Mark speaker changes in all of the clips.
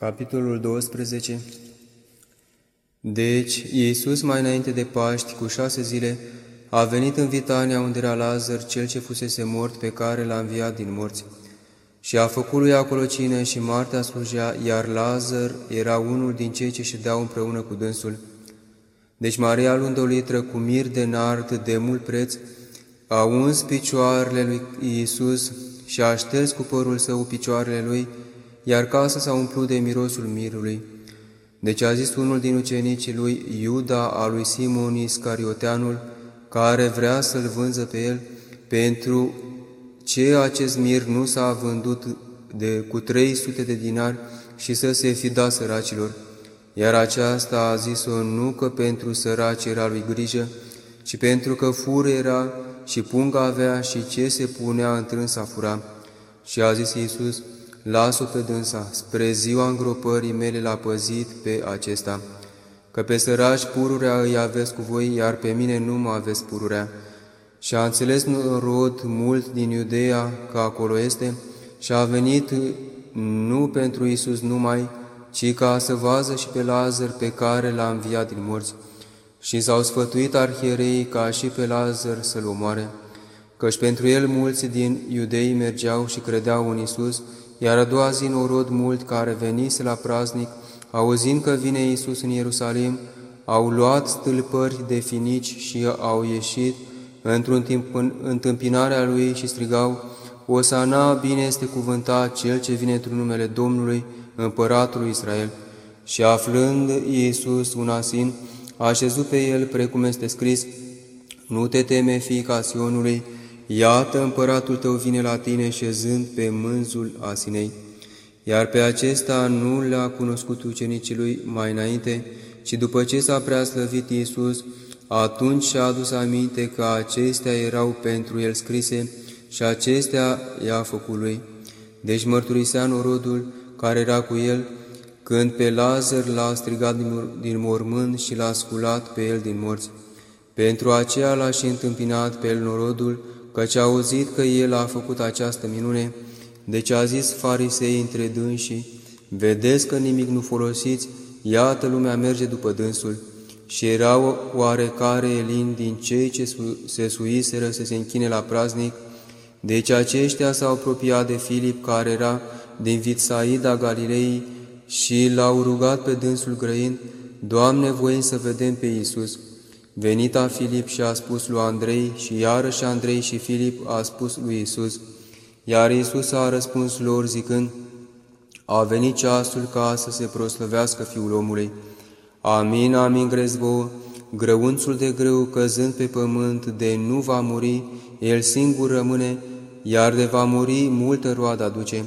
Speaker 1: Capitolul 12 Deci, Iisus, mai înainte de Paști, cu șase zile, a venit în Vitania, unde era Lazar, cel ce fusese mort, pe care l-a înviat din morți. Și a făcut lui acolo cine și Marta slujea, iar Lazar era unul din cei ce ședeau împreună cu dânsul. Deci Maria, luând o litră cu mir de nard de mult preț, a uns picioarele lui Iisus și a șters cu părul său picioarele lui, iar casa s-a umplut de mirosul mirului. Deci a zis unul din ucenicii lui, Iuda, al lui Simon Iscarioteanul, care vrea să-l vânză pe el, pentru ce acest mir nu s-a vândut de, cu 300 de dinari și să se fi dat săracilor. Iar aceasta a zis-o nu că pentru săraci era lui grijă, ci pentru că fură era și punga avea și ce se punea întrânsa fura. Și a zis Iisus, las-o pe dânsa, spre ziua îngropării mele l-a păzit pe acesta, că pe săraci pururea îi aveți cu voi, iar pe mine nu mă aveți pururea. Și a înțeles rod mult din Iudeea că acolo este și a venit nu pentru Iisus numai, ci ca să vază și pe Lazar pe care l-a înviat din morți. Și s-au sfătuit arhierei ca și pe Lazar să-l omoare, căci pentru el mulți din iudei mergeau și credeau în Iisus, iar a doua zi norod mult care venise la praznic, auzind că vine Iisus în Ierusalim, au luat stâlpări de finici și au ieșit într-un timp în întâmpinarea lui și strigau, Osana, bine este cuvântat cel ce vine într-un numele Domnului, împăratului Israel. Și aflând Iisus un asin, a așezut pe el precum este scris, Nu te teme, fiica Sionului, Iată, împăratul tău vine la tine șezând pe mânzul asinei. Iar pe acesta nu le-a cunoscut ucenicii lui mai înainte, ci după ce s-a preaslăvit Iisus, atunci și-a adus aminte că acestea erau pentru el scrise și acestea i-a făcut lui. Deci mărturisea norodul care era cu el, când pe Lazar l-a strigat din mormânt și l-a sculat pe el din morți. Pentru aceea l-a și întâmpinat pe el norodul, căci a auzit că el a făcut această minune, deci a zis farisei între dânsii, vedeți că nimic nu folosiți, iată lumea merge după dânsul. Și erau oarecare elini din cei ce se suiseră să se închine la praznic, deci aceștia s-au apropiat de Filip, care era din Vitsaida Galilei, și l-au rugat pe dânsul grăind, Doamne, voim să vedem pe Iisus. Venita Filip și a spus lui Andrei și iarăși Andrei și Filip a spus lui Isus. Iar Isus a răspuns lor zicând, A venit ceasul ca să se proslăvească Fiul omului. Amin, amin, grez vouă, grăunțul de greu căzând pe pământ de nu va muri, el singur rămâne, iar de va muri multă roadă aduce.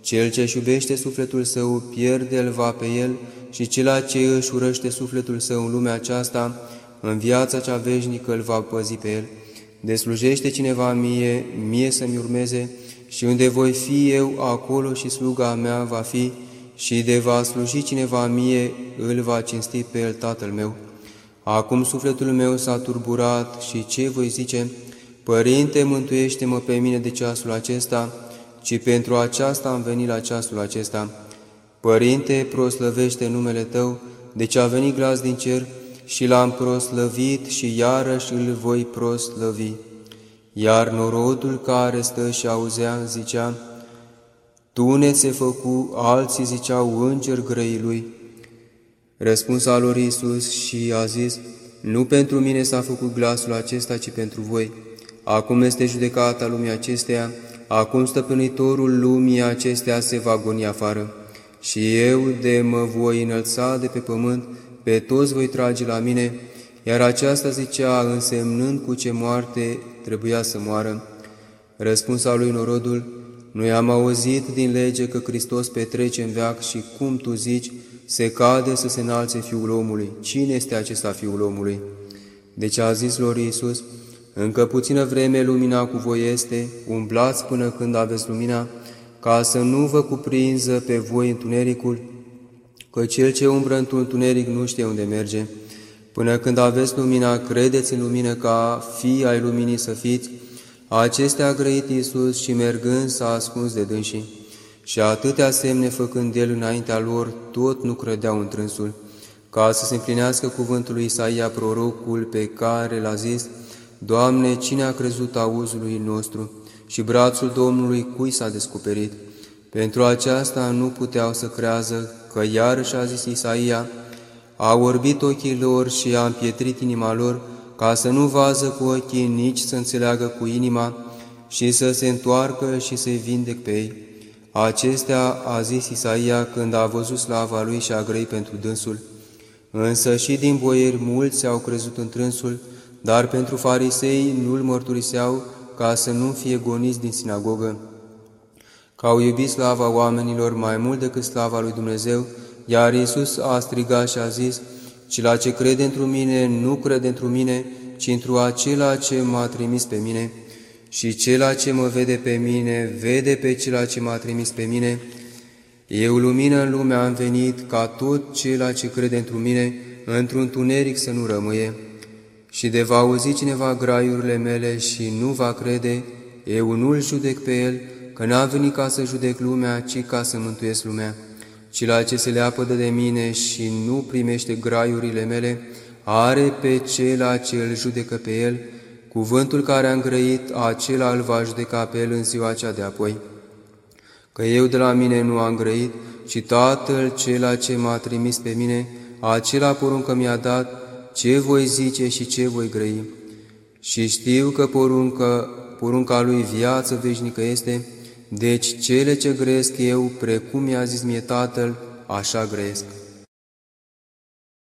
Speaker 1: Cel ce își iubește sufletul său, pierde-l va pe el, și cel ce își urăște sufletul său în lumea aceasta, în viața cea veșnică îl va păzi pe el. Deslujește cineva mie, mie să-mi urmeze, și unde voi fi eu, acolo și sluga mea va fi, și de va sluji cineva mie, îl va cinsti pe el tatăl meu. Acum sufletul meu s-a turburat și ce voi zice? Părinte, mântuiește-mă pe mine de ceasul acesta, ci pentru aceasta am venit la ceasul acesta. Părinte, proslăvește numele Tău, deci a venit glas din cer, și l-am proslăvit și iarăși îl voi proslăvi. Iar norodul care stă și auzea zicea, ne se făcu, alții ziceau înger grăi lui. Răspunsa lor Iisus și a zis, Nu pentru mine s-a făcut glasul acesta, ci pentru voi. Acum este judecata lumii acesteia, acum stăpânitorul lumii acesteia se va goni afară. Și eu de mă voi înălța de pe pământ, pe toți voi trage la mine, iar aceasta zicea, însemnând cu ce moarte trebuia să moară. Răspunsa lui norodul, noi am auzit din lege că Hristos petrece în veac și cum tu zici, se cade să se înalțe Fiul omului. Cine este acesta Fiul omului? Deci a zis lor Iisus, încă puțină vreme lumina cu voi este, umblați până când aveți lumina, ca să nu vă cuprinză pe voi întunericul, că cel ce umbră într-un tuneric nu știe unde merge. Până când aveți lumina, credeți în lumină ca fii ai luminii să fiți. Acestea a grăit Iisus și mergând s-a ascuns de dânsii. Și atâtea semne făcând el înaintea lor, tot nu credeau în trânsul, ca să se împlinească cuvântul lui Isaia prorocul pe care l-a zis, Doamne, cine a crezut auzului nostru și brațul Domnului cui s-a descoperit? Pentru aceasta nu puteau să crează că iarăși a zis Isaia, a orbit ochii lor și a împietrit inima lor, ca să nu vază cu ochii, nici să înțeleagă cu inima și să se întoarcă și să-i vindec pe ei. Acestea a zis Isaia când a văzut slava lui și a grăit pentru dânsul. Însă și din boieri mulți au crezut în trânsul, dar pentru farisei nu-l mărturiseau ca să nu fie goniți din sinagogă. Că au iubit slava oamenilor mai mult decât slava lui Dumnezeu, iar Iisus a strigat și a zis, Ci la ce crede într mine, nu crede într mine, ci într acela ce m-a trimis pe mine. Și cela ce mă vede pe mine, vede pe cela ce m-a trimis pe mine. Eu, lumină în lume, am venit ca tot cela ce crede într mine, într-un tuneric să nu rămâie. Și de va auzi cineva graiurile mele și nu va crede, eu nu-l judec pe el, că n-a venit ca să judec lumea, ci ca să mântuiesc lumea ci la ce se leapădă de mine și nu primește graiurile mele, are pe cela ce îl judecă pe el, cuvântul care a îngrăit, acela îl va judeca pe el în ziua cea de apoi. Că eu de la mine nu am grăit, ci Tatăl cela ce m-a trimis pe mine, acela poruncă mi-a dat, ce voi zice și ce voi grăi. Și știu că poruncă, porunca lui viață veșnică este, deci cele ce grăiesc eu, precum mi-a zis mie Tatăl, așa grăiesc.